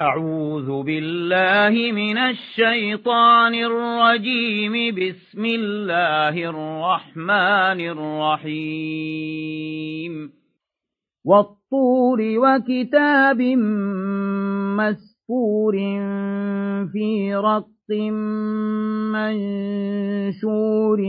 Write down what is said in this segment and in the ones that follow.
أعوذ بالله من الشيطان الرجيم. بسم الله الرحمن الرحيم. والطور وكتاب مسفور في رق منشور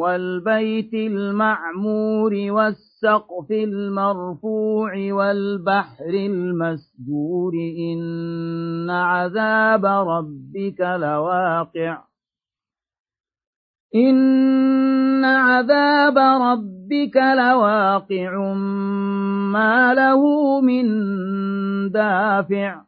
والبيت المعمور والسقف المرفوع والبحر المسجور إن عذاب ربك لواقع إن عذاب ربك لواقع ما له من دافع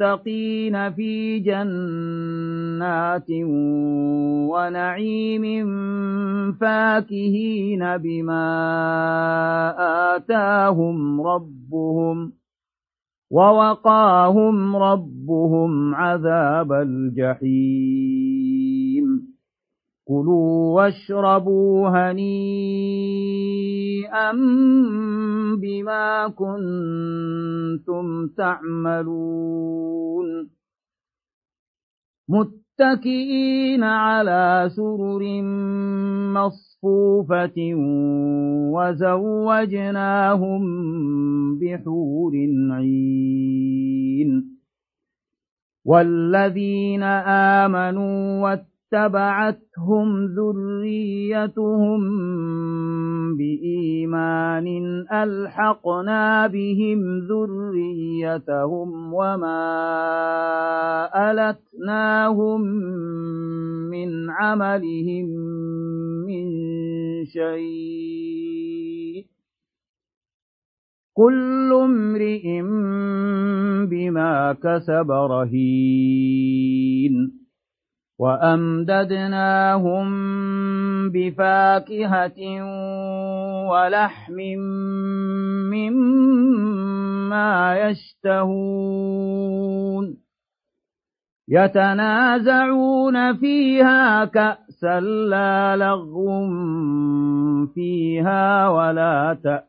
المتقين في جنات ونعيم فاكهين بما آتاهم ربهم ووقاهم ربهم عذاب الجحيم كلوا واشربوا هنيئا بما كنتم تعملون. متكئين على سرر مصفوفة وزوجناهم بحور عين. والذين آمنوا اتبعتهم ذريتهم بإيمان ألحقنا بهم ذريتهم وما ألتناهم من عملهم من شيء كل امرئ بما كسب رهين وأمددناهم بفاكهة ولحم مما يشتهون. يتنازعون فيها كأسا لا لغو فيها ولا تأثيم.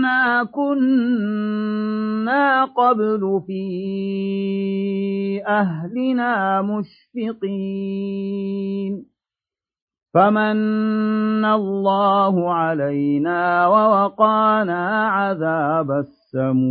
إنا كنا قبل في أهلنا مشفقين. فمن الله علينا ووقانا عذاب السموم.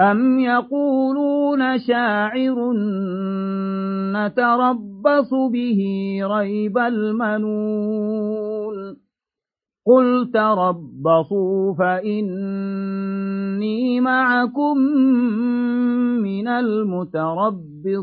أم يقولون شاعر نتربص به ريب المنون قل تربصوا فإني معكم من المتربصين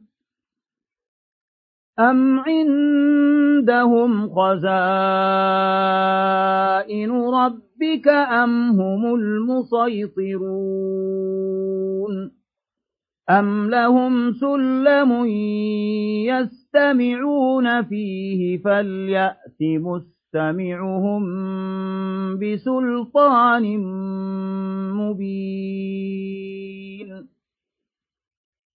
أم عندهم خزائن ربك أم هم المسيطرون أم لهم سلم يستمعون فيه فليأت مستمعهم بسلطان مبين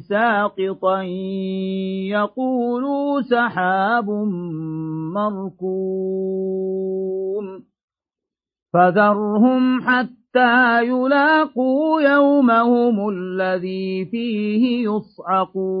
ساقطا يقولوا سحاب مركوم. فذرهم حتى يلاقوا يومهم الذي فيه يصعقون.